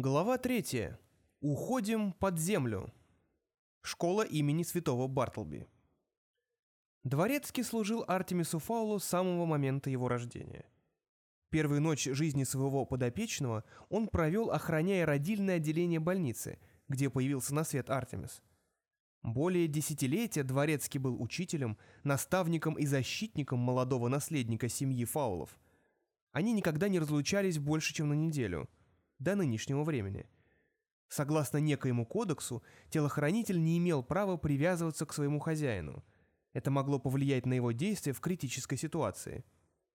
Глава третья. Уходим под землю. Школа имени святого Бартлби. Дворецкий служил Артемису Фаулу с самого момента его рождения. Первую ночь жизни своего подопечного он провел, охраняя родильное отделение больницы, где появился на свет Артемис. Более десятилетия Дворецкий был учителем, наставником и защитником молодого наследника семьи Фаулов. Они никогда не разлучались больше, чем на неделю – до нынешнего времени. Согласно некоему кодексу, телохранитель не имел права привязываться к своему хозяину. Это могло повлиять на его действия в критической ситуации.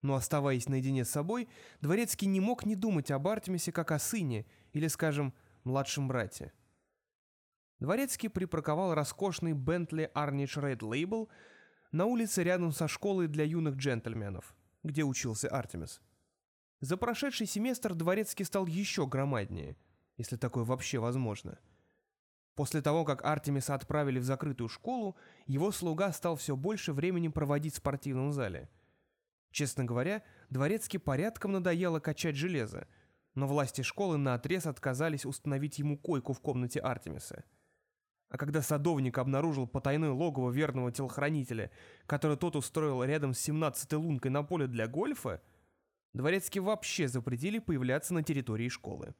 Но оставаясь наедине с собой, Дворецкий не мог не думать об Артемисе как о сыне или, скажем, младшем брате. Дворецкий припарковал роскошный Bentley Arnich Red Label на улице рядом со школой для юных джентльменов, где учился Артемис. За прошедший семестр Дворецкий стал еще громаднее, если такое вообще возможно. После того, как Артемиса отправили в закрытую школу, его слуга стал все больше времени проводить в спортивном зале. Честно говоря, Дворецкий порядком надоело качать железо, но власти школы наотрез отказались установить ему койку в комнате Артемиса. А когда садовник обнаружил потайное логово верного телохранителя, которое тот устроил рядом с 17-й лункой на поле для гольфа, Дворецкий вообще запретили появляться на территории школы.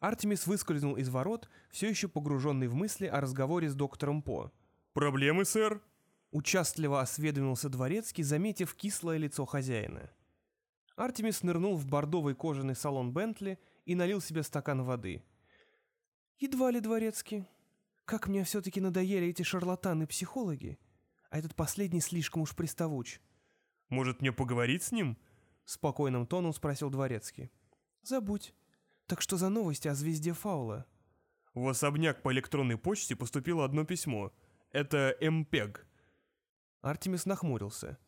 Артемис выскользнул из ворот, все еще погруженный в мысли о разговоре с доктором По. «Проблемы, сэр?» Участливо осведомился Дворецкий, заметив кислое лицо хозяина. Артемис нырнул в бордовый кожаный салон Бентли и налил себе стакан воды. «Едва ли, Дворецкий. Как мне все-таки надоели эти шарлатаны-психологи. А этот последний слишком уж приставуч». Может, мне поговорить с ним?» Спокойным тоном спросил Дворецкий. «Забудь. Так что за новости о звезде Фаула?» В особняк по электронной почте поступило одно письмо. Это МПЕГ. Артемис нахмурился.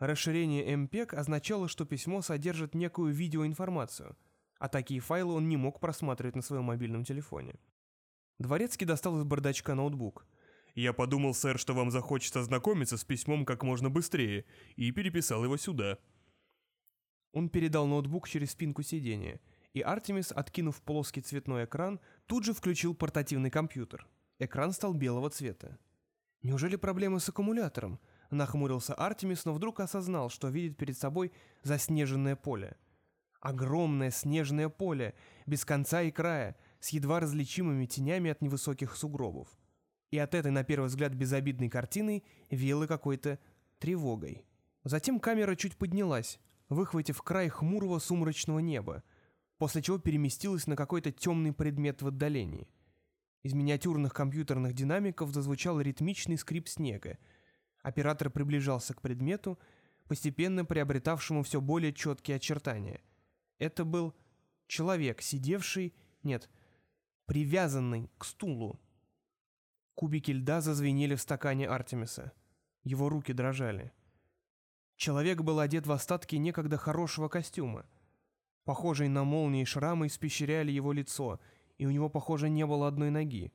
Расширение МПЕГ означало, что письмо содержит некую видеоинформацию, а такие файлы он не мог просматривать на своем мобильном телефоне. Дворецкий достал из бардачка ноутбук — я подумал, сэр, что вам захочется ознакомиться с письмом как можно быстрее, и переписал его сюда». Он передал ноутбук через спинку сиденья, и Артемис, откинув плоский цветной экран, тут же включил портативный компьютер. Экран стал белого цвета. «Неужели проблемы с аккумулятором?» — нахмурился Артемис, но вдруг осознал, что видит перед собой заснеженное поле. Огромное снежное поле, без конца и края, с едва различимыми тенями от невысоких сугробов и от этой, на первый взгляд, безобидной картины веяло какой-то тревогой. Затем камера чуть поднялась, выхватив край хмурого сумрачного неба, после чего переместилась на какой-то темный предмет в отдалении. Из миниатюрных компьютерных динамиков зазвучал ритмичный скрип снега. Оператор приближался к предмету, постепенно приобретавшему все более четкие очертания. Это был человек, сидевший, нет, привязанный к стулу, Кубики льда зазвенели в стакане Артемиса. Его руки дрожали. Человек был одет в остатки некогда хорошего костюма. Похожие на молнии шрамы испещряли его лицо, и у него, похоже, не было одной ноги.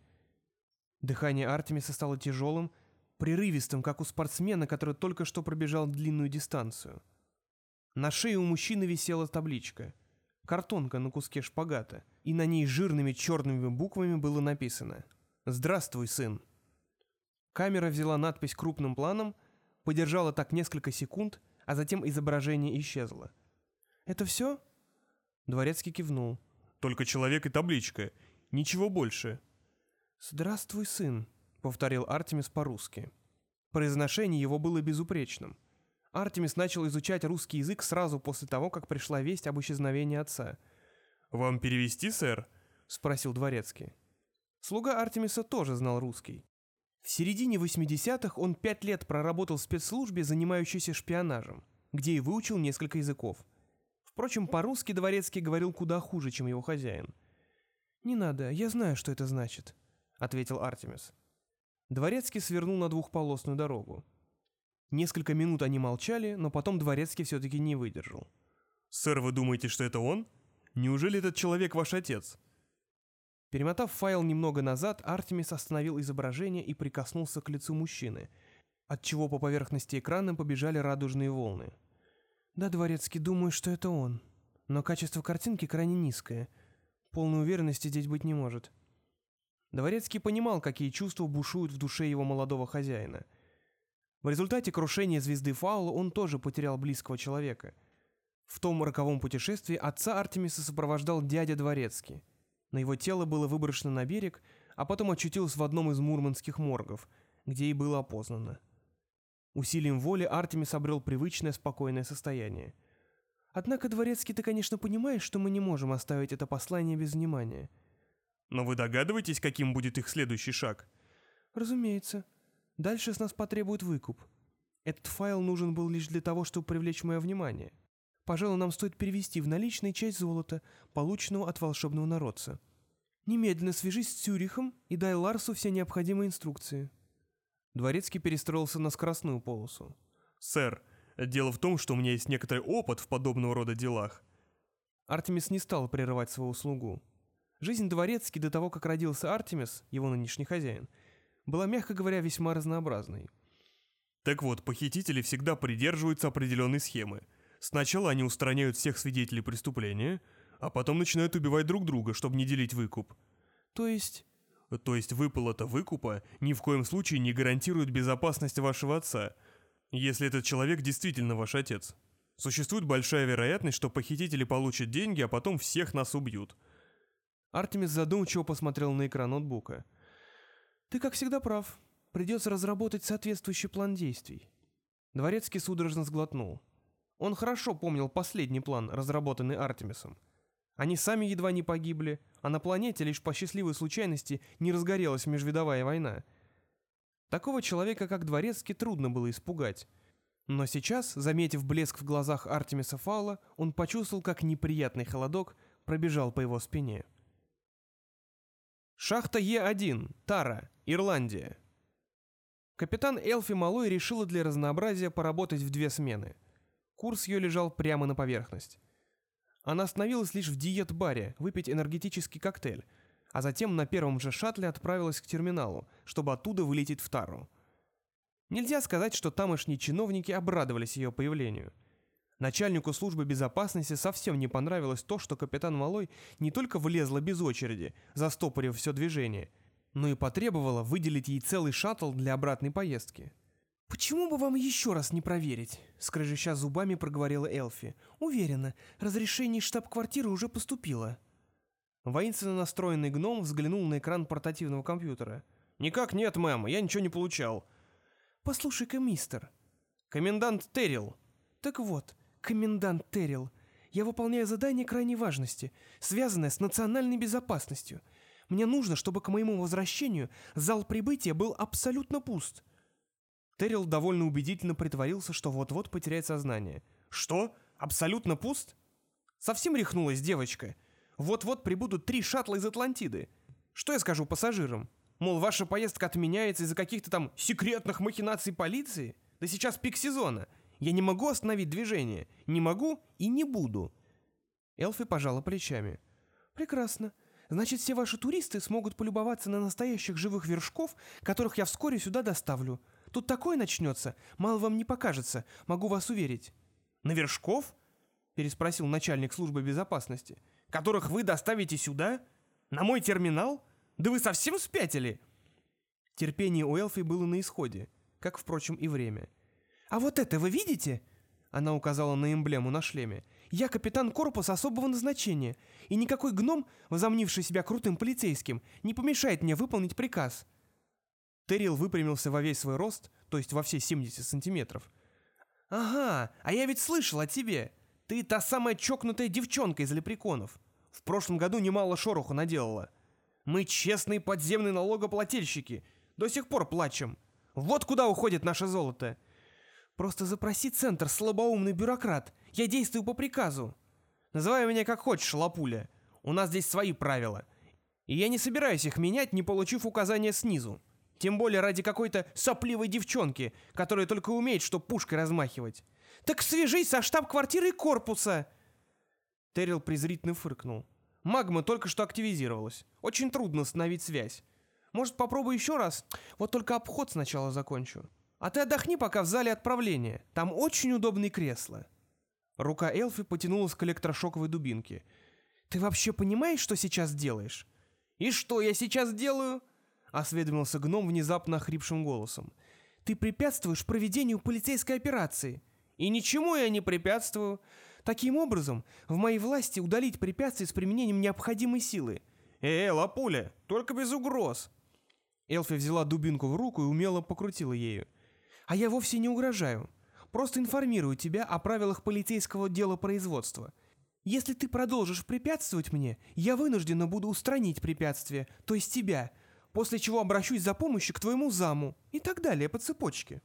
Дыхание Артемиса стало тяжелым, прерывистым, как у спортсмена, который только что пробежал длинную дистанцию. На шее у мужчины висела табличка. Картонка на куске шпагата, и на ней жирными черными буквами было написано «Здравствуй, сын». Камера взяла надпись крупным планом, подержала так несколько секунд, а затем изображение исчезло. «Это все?» Дворецкий кивнул. «Только человек и табличка. Ничего больше». «Здравствуй, сын», — повторил Артемис по-русски. Произношение его было безупречным. Артемис начал изучать русский язык сразу после того, как пришла весть об исчезновении отца. «Вам перевести, сэр?» — спросил Дворецкий. Слуга Артемиса тоже знал русский. В середине 80-х он пять лет проработал в спецслужбе, занимающейся шпионажем, где и выучил несколько языков. Впрочем, по-русски Дворецкий говорил куда хуже, чем его хозяин. «Не надо, я знаю, что это значит», — ответил Артемис. Дворецкий свернул на двухполосную дорогу. Несколько минут они молчали, но потом Дворецкий все-таки не выдержал. «Сэр, вы думаете, что это он? Неужели этот человек ваш отец?» Перемотав файл немного назад, Артемис остановил изображение и прикоснулся к лицу мужчины, отчего по поверхности экрана побежали радужные волны. «Да, Дворецкий, думаю, что это он. Но качество картинки крайне низкое. Полной уверенности здесь быть не может. Дворецкий понимал, какие чувства бушуют в душе его молодого хозяина. В результате крушения звезды Фаула он тоже потерял близкого человека. В том роковом путешествии отца Артемиса сопровождал дядя Дворецкий. На его тело было выброшено на берег, а потом очутилось в одном из мурманских моргов, где и было опознано. Усилием воли Артемис обрел привычное спокойное состояние. Однако, Дворецкий, ты, конечно, понимаешь, что мы не можем оставить это послание без внимания. Но вы догадываетесь, каким будет их следующий шаг? Разумеется. Дальше с нас потребует выкуп. Этот файл нужен был лишь для того, чтобы привлечь мое внимание. Пожалуй, нам стоит перевести в наличные часть золота, полученного от волшебного народца. Немедленно свяжись с Цюрихом и дай Ларсу все необходимые инструкции. Дворецкий перестроился на скоростную полосу. «Сэр, дело в том, что у меня есть некоторый опыт в подобного рода делах». Артемис не стал прерывать свою слугу. Жизнь Дворецки до того, как родился Артемис, его нынешний хозяин, была, мягко говоря, весьма разнообразной. Так вот, похитители всегда придерживаются определенной схемы. Сначала они устраняют всех свидетелей преступления, а потом начинают убивать друг друга, чтобы не делить выкуп. То есть... То есть выплата выкупа ни в коем случае не гарантирует безопасность вашего отца, если этот человек действительно ваш отец. Существует большая вероятность, что похитители получат деньги, а потом всех нас убьют. Артемис задумчиво посмотрел на экран ноутбука. «Ты, как всегда, прав. Придется разработать соответствующий план действий». Дворецкий судорожно сглотнул. Он хорошо помнил последний план, разработанный Артемисом. Они сами едва не погибли, а на планете лишь по счастливой случайности не разгорелась межвидовая война. Такого человека, как Дворецкий, трудно было испугать. Но сейчас, заметив блеск в глазах Артемиса Фаула, он почувствовал, как неприятный холодок пробежал по его спине. Шахта Е1, Тара, Ирландия. Капитан Элфи Малой решила для разнообразия поработать в две смены. Курс ее лежал прямо на поверхность. Она остановилась лишь в диет-баре выпить энергетический коктейль, а затем на первом же шаттле отправилась к терминалу, чтобы оттуда вылететь в Тару. Нельзя сказать, что тамошние чиновники обрадовались ее появлению. Начальнику службы безопасности совсем не понравилось то, что капитан Малой не только влезла без очереди, застопорив все движение, но и потребовала выделить ей целый шаттл для обратной поездки. «Почему бы вам еще раз не проверить?» — скрежеща зубами проговорила Элфи. «Уверена, разрешение штаб-квартиры уже поступило». Воинственно настроенный гном взглянул на экран портативного компьютера. «Никак нет, мэм, я ничего не получал». «Послушай-ка, мистер». «Комендант Террил». «Так вот, комендант Террил, я выполняю задание крайней важности, связанное с национальной безопасностью. Мне нужно, чтобы к моему возвращению зал прибытия был абсолютно пуст». Террил довольно убедительно притворился, что вот-вот потеряет сознание. «Что? Абсолютно пуст?» «Совсем рехнулась девочка. Вот-вот прибудут три шаттла из Атлантиды. Что я скажу пассажирам? Мол, ваша поездка отменяется из-за каких-то там секретных махинаций полиции? Да сейчас пик сезона. Я не могу остановить движение. Не могу и не буду». Элфи пожала плечами. «Прекрасно. Значит, все ваши туристы смогут полюбоваться на настоящих живых вершков, которых я вскоре сюда доставлю. Тут такое начнется, мало вам не покажется, могу вас уверить». «На Вершков?» — переспросил начальник службы безопасности. «Которых вы доставите сюда? На мой терминал? Да вы совсем спятили?» Терпение у Элфи было на исходе, как, впрочем, и время. «А вот это вы видите?» Она указала на эмблему на шлеме. «Я капитан корпуса особого назначения, и никакой гном, возомнивший себя крутым полицейским, не помешает мне выполнить приказ. Террил выпрямился во весь свой рост, то есть во все 70 сантиметров. «Ага, а я ведь слышал о тебе. Ты та самая чокнутая девчонка из лепреконов. В прошлом году немало шороху наделала. Мы честные подземные налогоплательщики. До сих пор плачем. Вот куда уходит наше золото. Просто запроси центр, слабоумный бюрократ. Я действую по приказу. Называй меня как хочешь, лапуля. У нас здесь свои правила. И я не собираюсь их менять, не получив указания снизу. Тем более ради какой-то сопливой девчонки, которая только умеет, что пушкой размахивать. Так свяжись со штаб-квартирой корпуса!» Террил презрительно фыркнул. «Магма только что активизировалась. Очень трудно установить связь. Может, попробуй еще раз? Вот только обход сначала закончу. А ты отдохни пока в зале отправления. Там очень удобные кресла». Рука Элфи потянулась к электрошоковой дубинке. «Ты вообще понимаешь, что сейчас делаешь?» «И что я сейчас делаю?» — осведомился гном внезапно охрипшим голосом. «Ты препятствуешь проведению полицейской операции». «И ничему я не препятствую. Таким образом, в моей власти удалить препятствия с применением необходимой силы». «Эй, лапуля, только без угроз!» Элфи взяла дубинку в руку и умело покрутила ею. «А я вовсе не угрожаю. Просто информирую тебя о правилах полицейского дела производства. Если ты продолжишь препятствовать мне, я вынуждена буду устранить препятствие, то есть тебя, после чего обращусь за помощью к твоему заму и так далее по цепочке».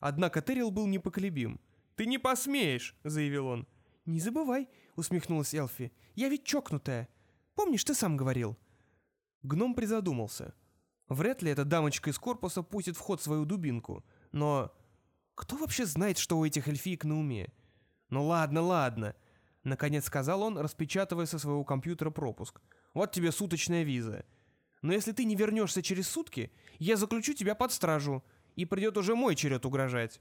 Однако Террил был непоколебим. «Ты не посмеешь!» — заявил он. «Не забывай», — усмехнулась Элфи. «Я ведь чокнутая. Помнишь, ты сам говорил?» Гном призадумался. Вряд ли эта дамочка из корпуса пустит в ход свою дубинку. Но кто вообще знает, что у этих эльфиек на уме? Ну ладно, ладно. Наконец сказал он, распечатывая со своего компьютера пропуск. Вот тебе суточная виза. Но если ты не вернешься через сутки, я заключу тебя под стражу, и придет уже мой черед угрожать.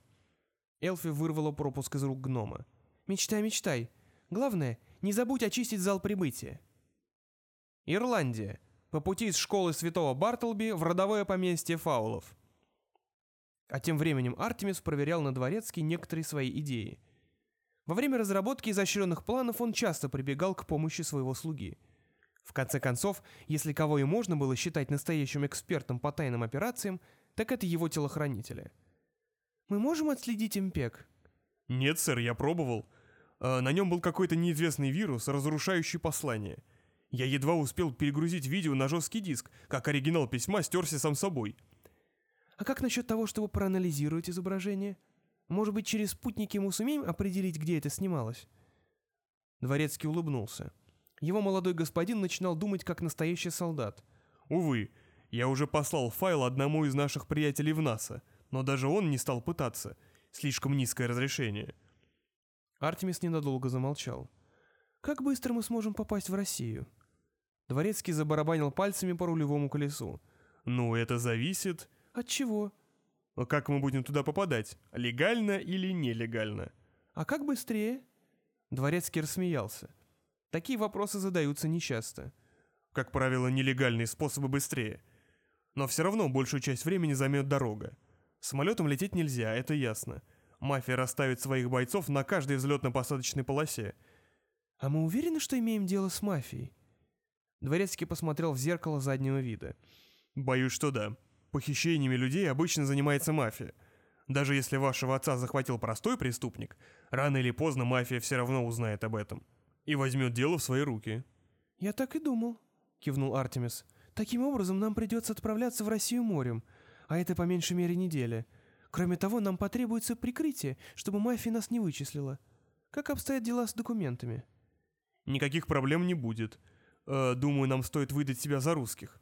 Элфи вырвала пропуск из рук гнома. «Мечтай, мечтай. Главное, не забудь очистить зал прибытия». Ирландия по пути из школы святого Бартлби в родовое поместье фаулов. А тем временем Артемис проверял на дворецкий некоторые свои идеи. Во время разработки изощренных планов он часто прибегал к помощи своего слуги. В конце концов, если кого и можно было считать настоящим экспертом по тайным операциям, так это его телохранители. «Мы можем отследить импек?» «Нет, сэр, я пробовал. Э, на нем был какой-то неизвестный вирус, разрушающий послание. Я едва успел перегрузить видео на жесткий диск, как оригинал письма стерся сам собой. А как насчет того, чтобы проанализировать изображение? Может быть, через спутники мы сумеем определить, где это снималось? Дворецкий улыбнулся. Его молодой господин начинал думать, как настоящий солдат. Увы, я уже послал файл одному из наших приятелей в НАСА, но даже он не стал пытаться. Слишком низкое разрешение. Артемис ненадолго замолчал. «Как быстро мы сможем попасть в Россию?» Дворецкий забарабанил пальцами по рулевому колесу. «Ну, это зависит...» «От чего?» «А «Как мы будем туда попадать? Легально или нелегально?» «А как быстрее?» Дворецкий рассмеялся. Такие вопросы задаются нечасто. Как правило, нелегальные способы быстрее. Но все равно большую часть времени займет дорога. Самолетом лететь нельзя, это ясно. Мафия расставит своих бойцов на каждой взлетно-посадочной полосе. «А мы уверены, что имеем дело с мафией?» Дворецкий посмотрел в зеркало заднего вида. «Боюсь, что да. Похищениями людей обычно занимается мафия. Даже если вашего отца захватил простой преступник, рано или поздно мафия все равно узнает об этом. И возьмет дело в свои руки». «Я так и думал», — кивнул Артемис. «Таким образом, нам придется отправляться в Россию морем, а это по меньшей мере неделя. Кроме того, нам потребуется прикрытие, чтобы мафия нас не вычислила. Как обстоят дела с документами?» «Никаких проблем не будет. Э, думаю, нам стоит выдать себя за русских.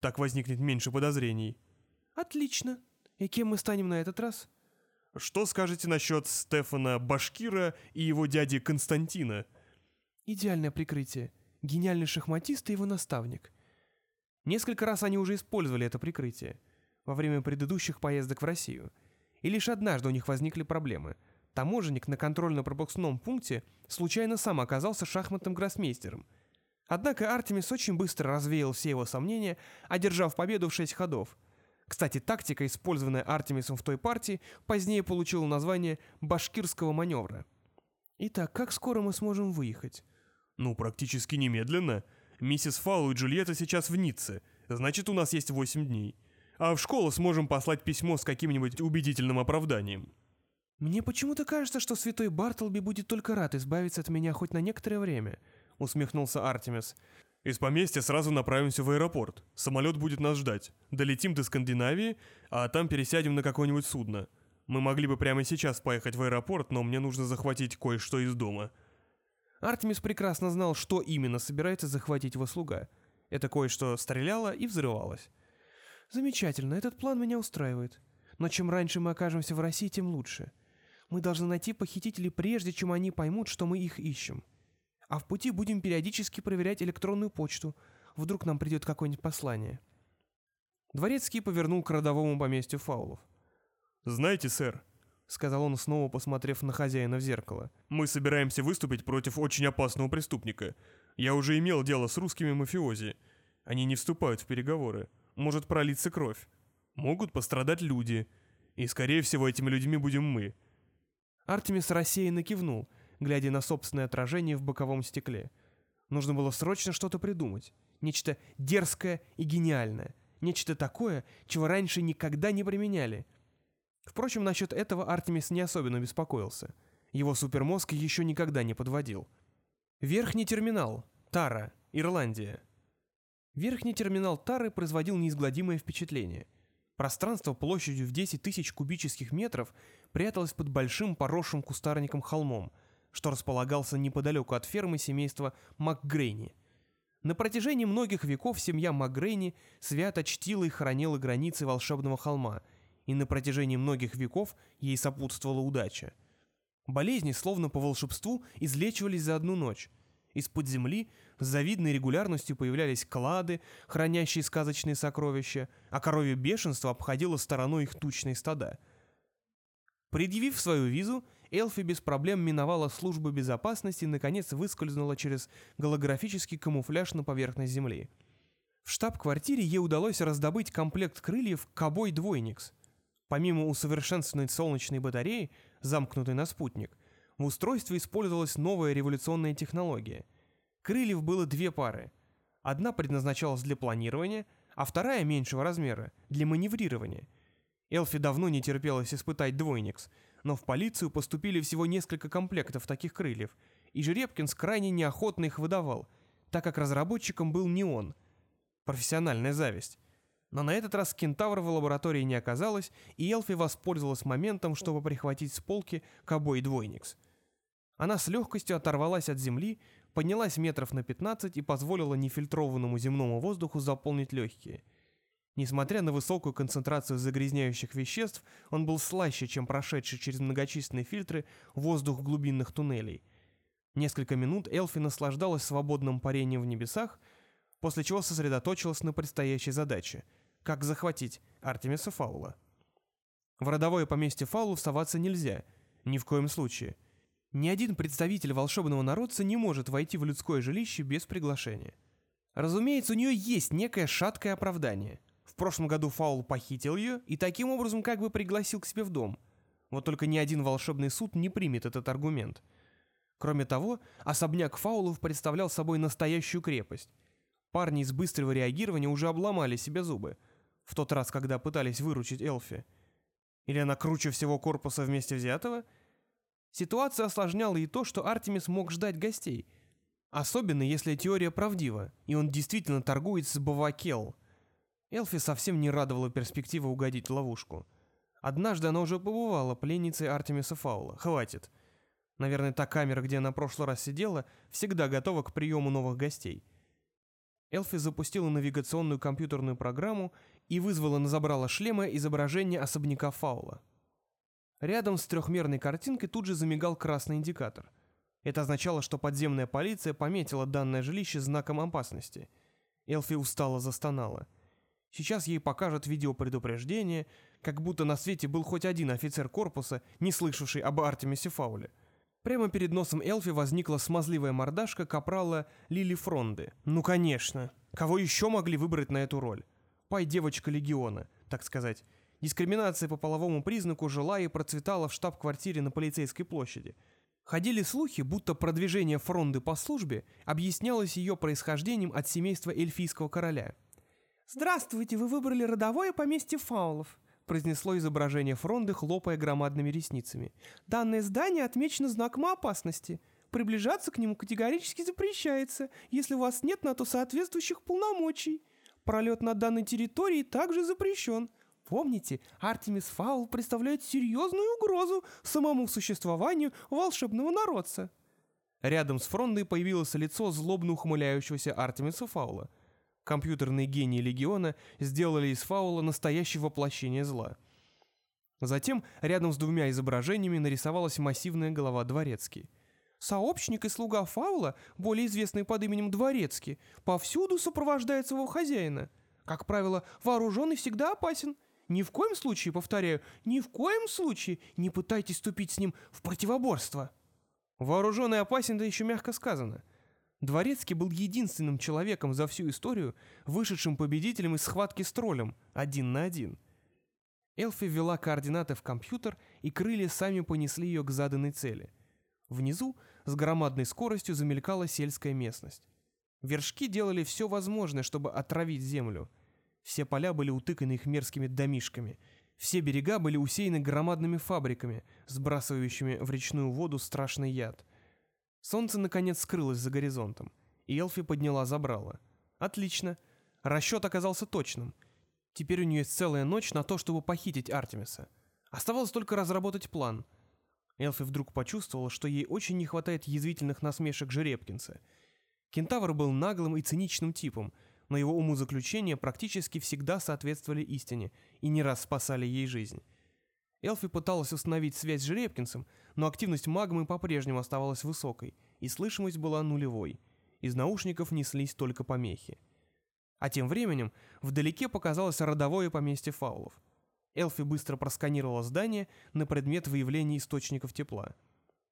Так возникнет меньше подозрений. Отлично. И кем мы станем на этот раз? Что скажете насчет Стефана Башкира и его дяди Константина? Идеальное прикрытие. Гениальный шахматист и его наставник. Несколько раз они уже использовали это прикрытие во время предыдущих поездок в Россию. И лишь однажды у них возникли проблемы. Таможенник на контрольно-пропускном пункте случайно сам оказался шахматным гроссмейстером – Однако Артемис очень быстро развеял все его сомнения, одержав победу в шесть ходов. Кстати, тактика, использованная Артемисом в той партии, позднее получила название «башкирского маневра». Итак, как скоро мы сможем выехать? Ну, практически немедленно. Миссис Фаулу и Джульетта сейчас в Ницце, значит, у нас есть восемь дней. А в школу сможем послать письмо с каким-нибудь убедительным оправданием. Мне почему-то кажется, что святой Бартлби будет только рад избавиться от меня хоть на некоторое время —— усмехнулся Артемис. «Из поместья сразу направимся в аэропорт. Самолет будет нас ждать. Долетим до Скандинавии, а там пересядем на какое-нибудь судно. Мы могли бы прямо сейчас поехать в аэропорт, но мне нужно захватить кое-что из дома». Артемис прекрасно знал, что именно собирается захватить его слуга. Это кое-что стреляло и взрывалось. «Замечательно, этот план меня устраивает. Но чем раньше мы окажемся в России, тем лучше. Мы должны найти похитителей прежде, чем они поймут, что мы их ищем». А в пути будем периодически проверять электронную почту. Вдруг нам придет какое-нибудь послание». Дворецкий повернул к родовому поместью фаулов. «Знаете, сэр, — сказал он, снова посмотрев на хозяина в зеркало. «Мы собираемся выступить против очень опасного преступника. Я уже имел дело с русскими мафиози. Они не вступают в переговоры. Может пролиться кровь. Могут пострадать люди. И, скорее всего, этими людьми будем мы». Артемис рассеянно кивнул, глядя на собственное отражение в боковом стекле. Нужно было срочно что-то придумать. Нечто дерзкое и гениальное. Нечто такое, чего раньше никогда не применяли — Впрочем, насчет этого Артемис не особенно беспокоился. Его супермозг еще никогда не подводил. Верхний терминал. Тара. Ирландия. Верхний терминал Тары производил неизгладимое впечатление. Пространство площадью в 10 тысяч кубических метров пряталось под большим поросшим кустарником холмом, что располагался неподалеку от фермы семейства МакГрейни. На протяжении многих веков семья МакГрейни свято чтила и хранила границы волшебного холма – и на протяжении многих веков ей сопутствовала удача. Болезни, словно по волшебству, излечивались за одну ночь. Из-под земли с завидной регулярностью появлялись клады, хранящие сказочные сокровища, а коровье бешенство обходило стороной их тучные стада. Предъявив свою визу, Элфи без проблем миновала службу безопасности и, наконец, выскользнула через голографический камуфляж на поверхность земли. В штаб-квартире ей удалось раздобыть комплект крыльев «Кобой Двойникс», Помимо усовершенствованной солнечной батареи, замкнутой на спутник, в устройстве использовалась новая революционная технология. Крыльев было две пары. Одна предназначалась для планирования, а вторая меньшего размера – для маневрирования. Элфи давно не терпелось испытать двойникс, но в полицию поступили всего несколько комплектов таких крыльев, и Жеребкинс крайне неохотно их выдавал, так как разработчиком был не он. Профессиональная зависть. Но на этот раз кентавра в лаборатории не оказалось, и Элфи воспользовалась моментом, чтобы прихватить с полки кобой двойникс. Она с легкостью оторвалась от земли, поднялась метров на 15 и позволила нефильтрованному земному воздуху заполнить легкие. Несмотря на высокую концентрацию загрязняющих веществ, он был слаще, чем прошедший через многочисленные фильтры воздух глубинных туннелей. Несколько минут Элфи наслаждалась свободным парением в небесах, после чего сосредоточилась на предстоящей задаче — как захватить Артемиса Фаула. В родовое поместье Фаулу соваться нельзя, ни в коем случае. Ни один представитель волшебного народца не может войти в людское жилище без приглашения. Разумеется, у нее есть некое шаткое оправдание. В прошлом году Фаул похитил ее и таким образом как бы пригласил к себе в дом. Вот только ни один волшебный суд не примет этот аргумент. Кроме того, особняк Фаулов представлял собой настоящую крепость. Парни из быстрого реагирования уже обломали себе зубы – в тот раз, когда пытались выручить Элфи? Или она круче всего корпуса вместе взятого? Ситуация осложняла и то, что Артемис мог ждать гостей. Особенно, если теория правдива, и он действительно торгует с Бавакел. Элфи совсем не радовала перспектива угодить ловушку. Однажды она уже побывала пленницей Артемиса Фаула. Хватит. Наверное, та камера, где она прошлый раз сидела, всегда готова к приему новых гостей. Элфи запустила навигационную компьютерную программу и вызвала на забрало шлема изображение особняка Фаула. Рядом с трехмерной картинкой тут же замигал красный индикатор. Это означало, что подземная полиция пометила данное жилище знаком опасности. Элфи устало застонала. Сейчас ей покажут видеопредупреждение, как будто на свете был хоть один офицер корпуса, не слышавший об Артемисе Фауле. Прямо перед носом Элфи возникла смазливая мордашка капрала Лили Фронды. Ну конечно, кого еще могли выбрать на эту роль? Пай-девочка легиона, так сказать. Дискриминация по половому признаку жила и процветала в штаб-квартире на полицейской площади. Ходили слухи, будто продвижение фронды по службе объяснялось ее происхождением от семейства эльфийского короля. «Здравствуйте, вы выбрали родовое поместье фаулов», произнесло изображение фронды, хлопая громадными ресницами. «Данное здание отмечено знаком опасности. Приближаться к нему категорически запрещается, если у вас нет на то соответствующих полномочий. Пролет над данной территорией также запрещен. Помните, Артемис Фаул представляет серьезную угрозу самому существованию волшебного народца. Рядом с Фрондой появилось лицо злобно ухмыляющегося Артемиса Фаула. Компьютерные гении Легиона сделали из Фаула настоящее воплощение зла. Затем рядом с двумя изображениями нарисовалась массивная голова Дворецкий. Сообщник и слуга Фаула, более известный под именем Дворецкий, повсюду сопровождает своего хозяина. Как правило, вооруженный всегда опасен. Ни в коем случае, повторяю, ни в коем случае не пытайтесь вступить с ним в противоборство. Вооруженный опасен, да еще мягко сказано. Дворецкий был единственным человеком за всю историю, вышедшим победителем из схватки с троллем, один на один. Элфи ввела координаты в компьютер, и крылья сами понесли ее к заданной цели. Внизу с громадной скоростью замелькала сельская местность. Вершки делали все возможное, чтобы отравить землю. Все поля были утыканы их мерзкими домишками. Все берега были усеяны громадными фабриками, сбрасывающими в речную воду страшный яд. Солнце наконец скрылось за горизонтом, и Элфи подняла забрала. Отлично. Расчет оказался точным. Теперь у нее есть целая ночь на то, чтобы похитить Артемиса. Оставалось только разработать план. Элфи вдруг почувствовала, что ей очень не хватает язвительных насмешек Жеребкинса — Кентавр был наглым и циничным типом, но его умозаключения практически всегда соответствовали истине и не раз спасали ей жизнь. Элфи пыталась установить связь с Жеребкинсом, но активность магмы по-прежнему оставалась высокой, и слышимость была нулевой. Из наушников неслись только помехи. А тем временем вдалеке показалось родовое поместье фаулов. Элфи быстро просканировала здание на предмет выявления источников тепла.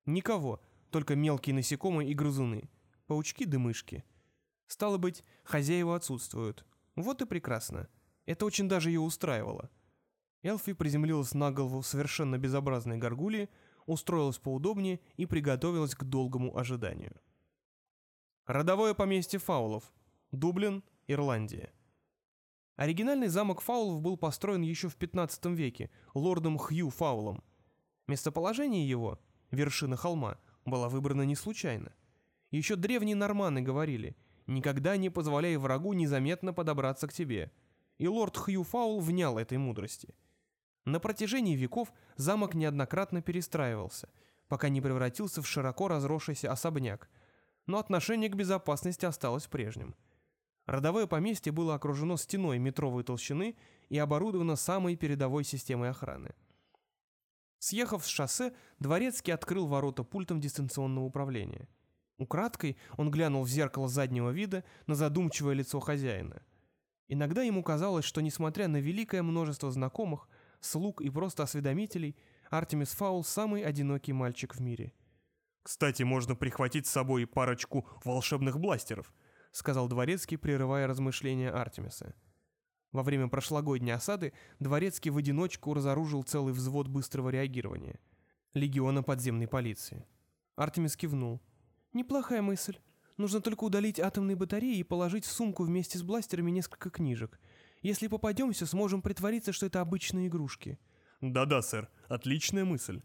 Никого, только мелкие насекомые и грызуны — паучки да мышки. Стало быть, хозяева отсутствуют. Вот и прекрасно. Это очень даже ее устраивало. Элфи приземлилась на голову совершенно безобразной горгульи, устроилась поудобнее и приготовилась к долгому ожиданию. Родовое поместье Фаулов. Дублин, Ирландия. Оригинальный замок Фаулов был построен еще в 15 веке лордом Хью Фаулом. Местоположение его, вершина холма, было выбрано не случайно. Еще древние норманы говорили, никогда не позволяй врагу незаметно подобраться к тебе. И лорд Хью Фаул внял этой мудрости. На протяжении веков замок неоднократно перестраивался, пока не превратился в широко разросшийся особняк, но отношение к безопасности осталось прежним. Родовое поместье было окружено стеной метровой толщины и оборудовано самой передовой системой охраны. Съехав с шоссе, Дворецкий открыл ворота пультом дистанционного управления – Украдкой он глянул в зеркало заднего вида на задумчивое лицо хозяина. Иногда ему казалось, что несмотря на великое множество знакомых, слуг и просто осведомителей, Артемис Фаул самый одинокий мальчик в мире. «Кстати, можно прихватить с собой парочку волшебных бластеров», сказал Дворецкий, прерывая размышления Артемиса. Во время прошлогодней осады Дворецкий в одиночку разоружил целый взвод быстрого реагирования. Легиона подземной полиции. Артемис кивнул. Неплохая мысль. Нужно только удалить атомные батареи и положить в сумку вместе с бластерами несколько книжек. Если попадемся, сможем притвориться, что это обычные игрушки. Да-да, сэр. Отличная мысль.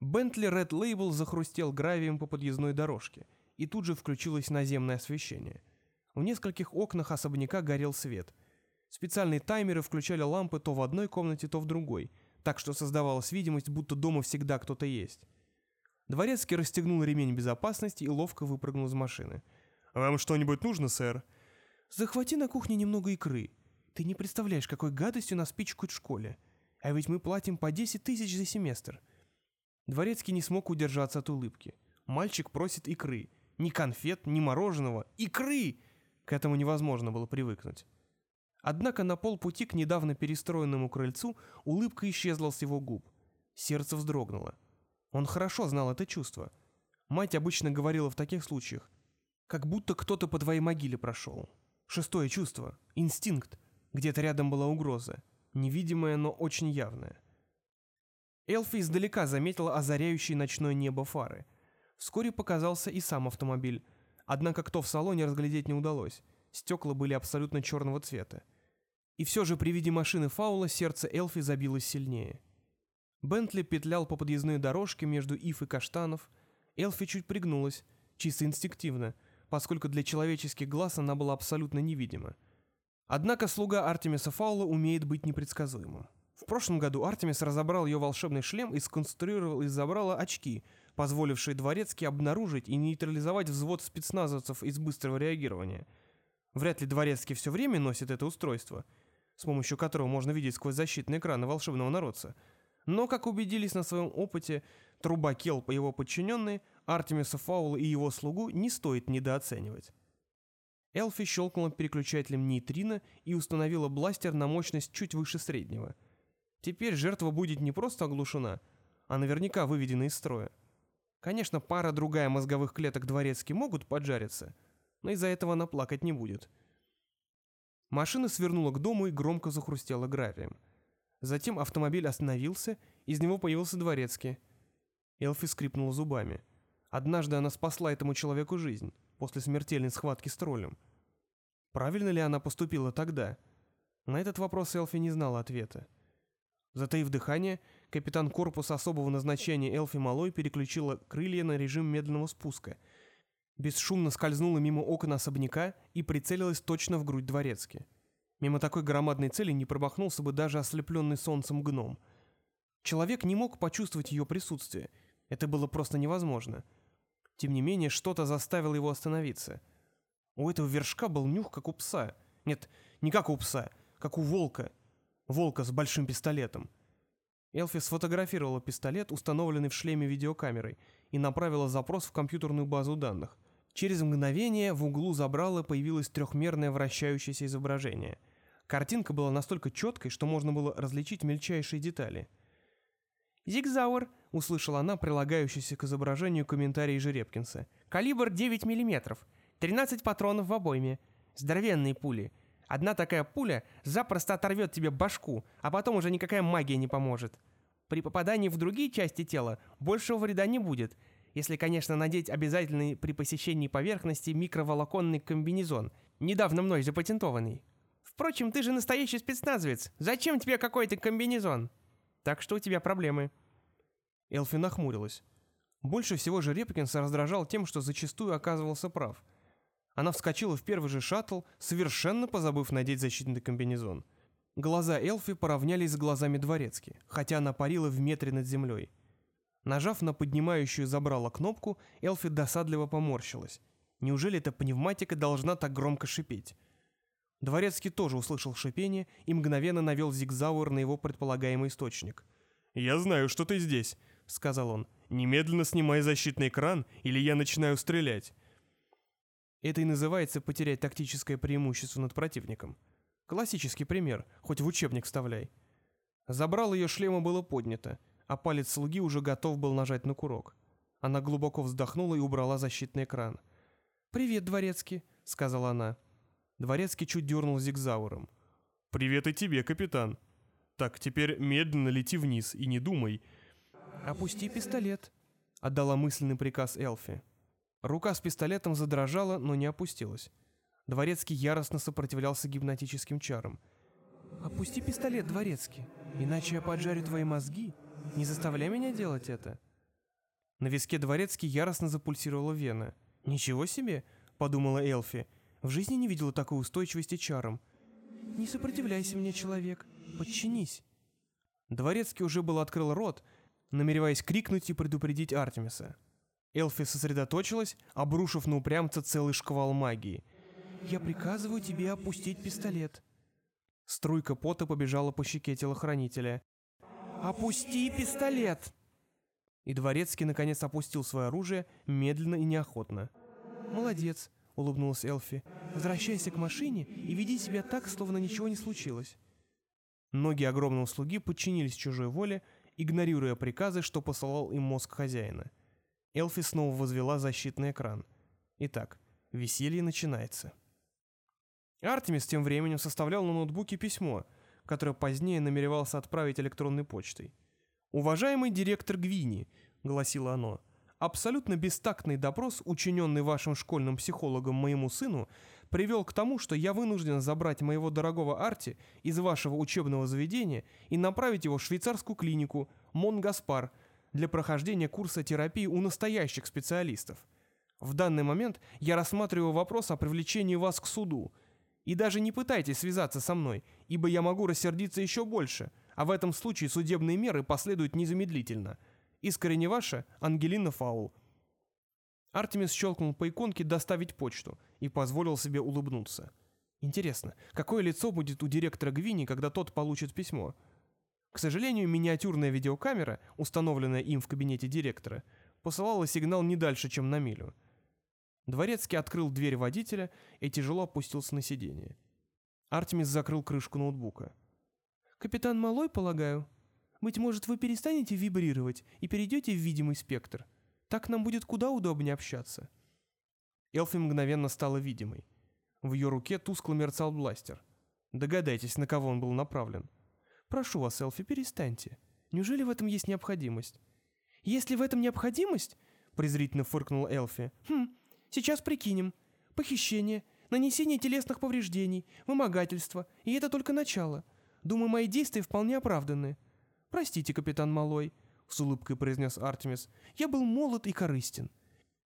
Бентли Ред Лейбл захрустел гравием по подъездной дорожке, и тут же включилось наземное освещение. В нескольких окнах особняка горел свет. Специальные таймеры включали лампы то в одной комнате, то в другой, так что создавалась видимость, будто дома всегда кто-то есть. Дворецкий расстегнул ремень безопасности и ловко выпрыгнул из машины. «Вам что-нибудь нужно, сэр?» «Захвати на кухне немного икры. Ты не представляешь, какой гадостью нас пичкают в школе. А ведь мы платим по 10 тысяч за семестр». Дворецкий не смог удержаться от улыбки. Мальчик просит икры. Ни конфет, ни мороженого. Икры! К этому невозможно было привыкнуть. Однако на полпути к недавно перестроенному крыльцу улыбка исчезла с его губ. Сердце вздрогнуло. Он хорошо знал это чувство. Мать обычно говорила в таких случаях, как будто кто-то по твоей могиле прошел. Шестое чувство, инстинкт, где-то рядом была угроза, невидимая, но очень явная. Элфи издалека заметила озаряющие ночное небо фары. Вскоре показался и сам автомобиль, однако кто в салоне разглядеть не удалось, стекла были абсолютно черного цвета. И все же при виде машины Фаула сердце Элфи забилось сильнее. Бентли петлял по подъездной дорожке между ив и каштанов. Элфи чуть пригнулась, чисто инстинктивно, поскольку для человеческих глаз она была абсолютно невидима. Однако слуга Артемиса Фаула умеет быть непредсказуемым. В прошлом году Артемис разобрал ее волшебный шлем и сконструировал из забрала очки, позволившие Дворецки обнаружить и нейтрализовать взвод спецназовцев из быстрого реагирования. Вряд ли Дворецкий все время носит это устройство, с помощью которого можно видеть сквозь защитные экраны волшебного народца — но, как убедились на своем опыте, труба Келпа и его подчиненные, Артемиса Фаула и его слугу не стоит недооценивать. Элфи щелкнула переключателем нейтрино и установила бластер на мощность чуть выше среднего. Теперь жертва будет не просто оглушена, а наверняка выведена из строя. Конечно, пара-другая мозговых клеток дворецки могут поджариться, но из-за этого она плакать не будет. Машина свернула к дому и громко захрустела гравием. Затем автомобиль остановился, из него появился дворецкий. Элфи скрипнула зубами. Однажды она спасла этому человеку жизнь после смертельной схватки с троллем. Правильно ли она поступила тогда? На этот вопрос Элфи не знала ответа. Затаив дыхание, капитан корпуса особого назначения Элфи Малой переключила крылья на режим медленного спуска. Бесшумно скользнула мимо окон особняка и прицелилась точно в грудь дворецки. Мимо такой громадной цели не промахнулся бы даже ослепленный солнцем гном. Человек не мог почувствовать ее присутствие. Это было просто невозможно. Тем не менее, что-то заставило его остановиться. У этого вершка был нюх, как у пса. Нет, не как у пса, как у волка. Волка с большим пистолетом. Элфи сфотографировала пистолет, установленный в шлеме видеокамерой, и направила запрос в компьютерную базу данных. Через мгновение в углу забрала появилось трехмерное вращающееся изображение. Картинка была настолько четкой, что можно было различить мельчайшие детали. «Зигзауэр», — услышала она прилагающийся к изображению комментарий Жеребкинса. «Калибр 9 мм. 13 патронов в обойме. Здоровенные пули. Одна такая пуля запросто оторвет тебе башку, а потом уже никакая магия не поможет. При попадании в другие части тела большего вреда не будет, если, конечно, надеть обязательный при посещении поверхности микроволоконный комбинезон, недавно мной запатентованный. Впрочем, ты же настоящий спецназовец. Зачем тебе какой-то комбинезон? Так что у тебя проблемы. Элфи нахмурилась. Больше всего же Репкинс раздражал тем, что зачастую оказывался прав – она вскочила в первый же шаттл, совершенно позабыв надеть защитный комбинезон. Глаза Элфи поравнялись с глазами Дворецки, хотя она парила в метре над землей. Нажав на поднимающую забрала кнопку, Элфи досадливо поморщилась. Неужели эта пневматика должна так громко шипеть? Дворецкий тоже услышал шипение и мгновенно навел зигзауэр на его предполагаемый источник. «Я знаю, что ты здесь», — сказал он. «Немедленно снимай защитный экран, или я начинаю стрелять. Это и называется потерять тактическое преимущество над противником. Классический пример, хоть в учебник вставляй. Забрал ее шлема было поднято, а палец слуги уже готов был нажать на курок. Она глубоко вздохнула и убрала защитный экран. «Привет, Дворецкий», — сказала она. Дворецкий чуть дернул зигзауром. «Привет и тебе, капитан. Так, теперь медленно лети вниз и не думай». «Опусти пистолет», — отдала мысленный приказ Элфи. Рука с пистолетом задрожала, но не опустилась. Дворецкий яростно сопротивлялся гипнотическим чарам. «Опусти пистолет, Дворецкий, иначе я поджарю твои мозги. Не заставляй меня делать это». На виске Дворецкий яростно запульсировала вена. «Ничего себе!» — подумала Элфи. «В жизни не видела такой устойчивости чарам». «Не сопротивляйся мне, человек. Подчинись». Дворецкий уже был открыл рот, намереваясь крикнуть и предупредить Артемиса. Элфи сосредоточилась, обрушив на упрямца целый шквал магии. «Я приказываю тебе опустить пистолет». Струйка пота побежала по щеке телохранителя. «Опусти пистолет!» И Дворецкий наконец опустил свое оружие медленно и неохотно. «Молодец», — улыбнулась Элфи. «Возвращайся к машине и веди себя так, словно ничего не случилось». Ноги огромного слуги подчинились чужой воле, игнорируя приказы, что посылал им мозг хозяина. Элфи снова возвела защитный экран. Итак, веселье начинается. Артемис тем временем составлял на ноутбуке письмо, которое позднее намеревался отправить электронной почтой. «Уважаемый директор Гвини», — гласило оно, — «абсолютно бестактный допрос, учиненный вашим школьным психологом моему сыну, привел к тому, что я вынужден забрать моего дорогого Арти из вашего учебного заведения и направить его в швейцарскую клинику Мон Гаспар — для прохождения курса терапии у настоящих специалистов. В данный момент я рассматриваю вопрос о привлечении вас к суду. И даже не пытайтесь связаться со мной, ибо я могу рассердиться еще больше, а в этом случае судебные меры последуют незамедлительно. Искренне ваша, Ангелина Фаул. Артемис щелкнул по иконке «Доставить почту» и позволил себе улыбнуться. Интересно, какое лицо будет у директора Гвини, когда тот получит письмо? К сожалению, миниатюрная видеокамера, установленная им в кабинете директора, посылала сигнал не дальше, чем на милю. Дворецкий открыл дверь водителя и тяжело опустился на сиденье. Артемис закрыл крышку ноутбука. «Капитан Малой, полагаю? Быть может, вы перестанете вибрировать и перейдете в видимый спектр? Так нам будет куда удобнее общаться». Элфи мгновенно стала видимой. В ее руке тускло мерцал бластер. Догадайтесь, на кого он был направлен. «Прошу вас, Элфи, перестаньте. Неужели в этом есть необходимость?» «Если в этом необходимость?» — презрительно фыркнул Элфи. «Хм, сейчас прикинем. Похищение, нанесение телесных повреждений, вымогательство, и это только начало. Думаю, мои действия вполне оправданы». «Простите, капитан Малой», — с улыбкой произнес Артемис. «Я был молод и корыстен.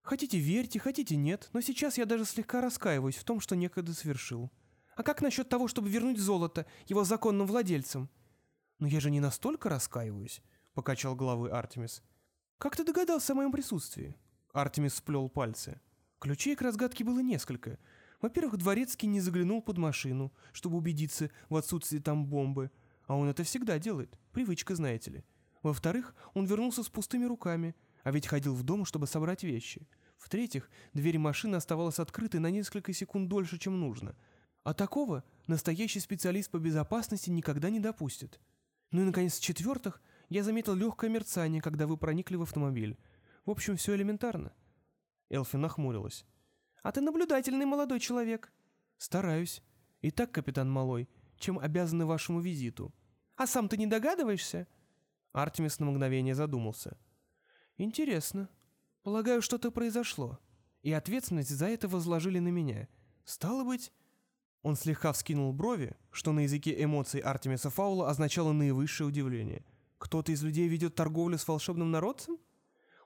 Хотите верьте, хотите нет, но сейчас я даже слегка раскаиваюсь в том, что некогда совершил. А как насчет того, чтобы вернуть золото его законным владельцам?» «Но я же не настолько раскаиваюсь», — покачал головой Артемис. «Как ты догадался о моем присутствии?» Артемис сплел пальцы. Ключей к разгадке было несколько. Во-первых, Дворецкий не заглянул под машину, чтобы убедиться в отсутствии там бомбы. А он это всегда делает. Привычка, знаете ли. Во-вторых, он вернулся с пустыми руками, а ведь ходил в дом, чтобы собрать вещи. В-третьих, дверь машины оставалась открытой на несколько секунд дольше, чем нужно. А такого настоящий специалист по безопасности никогда не допустит. Ну и, наконец, в-четвертых, я заметил легкое мерцание, когда вы проникли в автомобиль. В общем, все элементарно». Элфи нахмурилась. «А ты наблюдательный молодой человек». «Стараюсь. Итак, капитан Малой, чем обязаны вашему визиту?» «А сам ты не догадываешься?» Артемис на мгновение задумался. «Интересно. Полагаю, что-то произошло. И ответственность за это возложили на меня. Стало быть...» Он слегка вскинул брови, что на языке эмоций Артемиса Фаула означало наивысшее удивление – кто-то из людей ведет торговлю с волшебным народцем?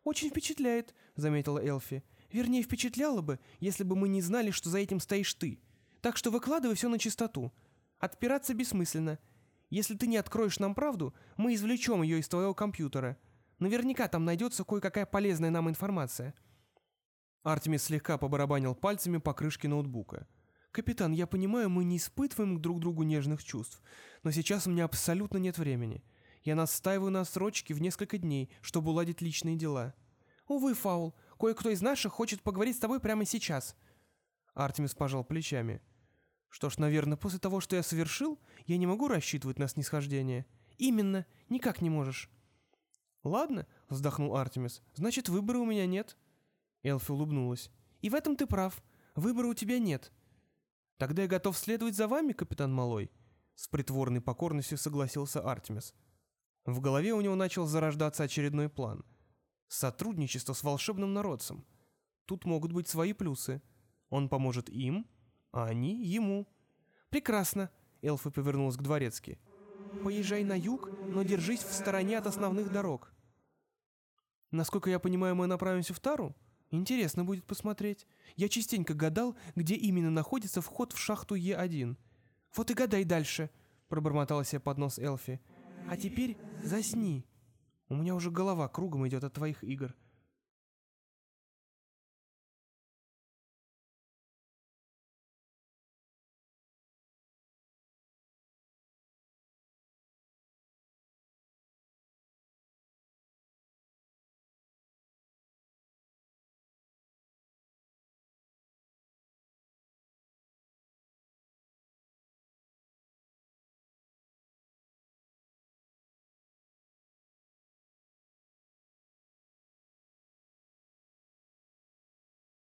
Очень впечатляет, заметила Элфи. Вернее, впечатляло бы, если бы мы не знали, что за этим стоишь ты. Так что выкладывай все на чистоту. Отпираться бессмысленно. Если ты не откроешь нам правду, мы извлечем ее из твоего компьютера. Наверняка там найдется кое-какая полезная нам информация». Артемис слегка побарабанил пальцами по крышке ноутбука. «Капитан, я понимаю, мы не испытываем друг другу нежных чувств, но сейчас у меня абсолютно нет времени. Я настаиваю на срочке в несколько дней, чтобы уладить личные дела. Увы, Фаул, кое-кто из наших хочет поговорить с тобой прямо сейчас. Артемис пожал плечами. Что ж, наверное, после того, что я совершил, я не могу рассчитывать на снисхождение. Именно, никак не можешь. Ладно, вздохнул Артемис, значит, выбора у меня нет. Элфи улыбнулась. И в этом ты прав. Выбора у тебя нет. Тогда я готов следовать за вами, капитан Малой. С притворной покорностью согласился Артемис. В голове у него начал зарождаться очередной план. Сотрудничество с волшебным народцем. Тут могут быть свои плюсы. Он поможет им, а они ему. «Прекрасно», — Элфа повернулась к дворецки. «Поезжай на юг, но держись в стороне от основных дорог». «Насколько я понимаю, мы направимся в Тару? Интересно будет посмотреть. Я частенько гадал, где именно находится вход в шахту Е1. Вот и гадай дальше», — пробормотала себе под нос Элфи. А теперь засни. У меня уже голова кругом идет от твоих игр.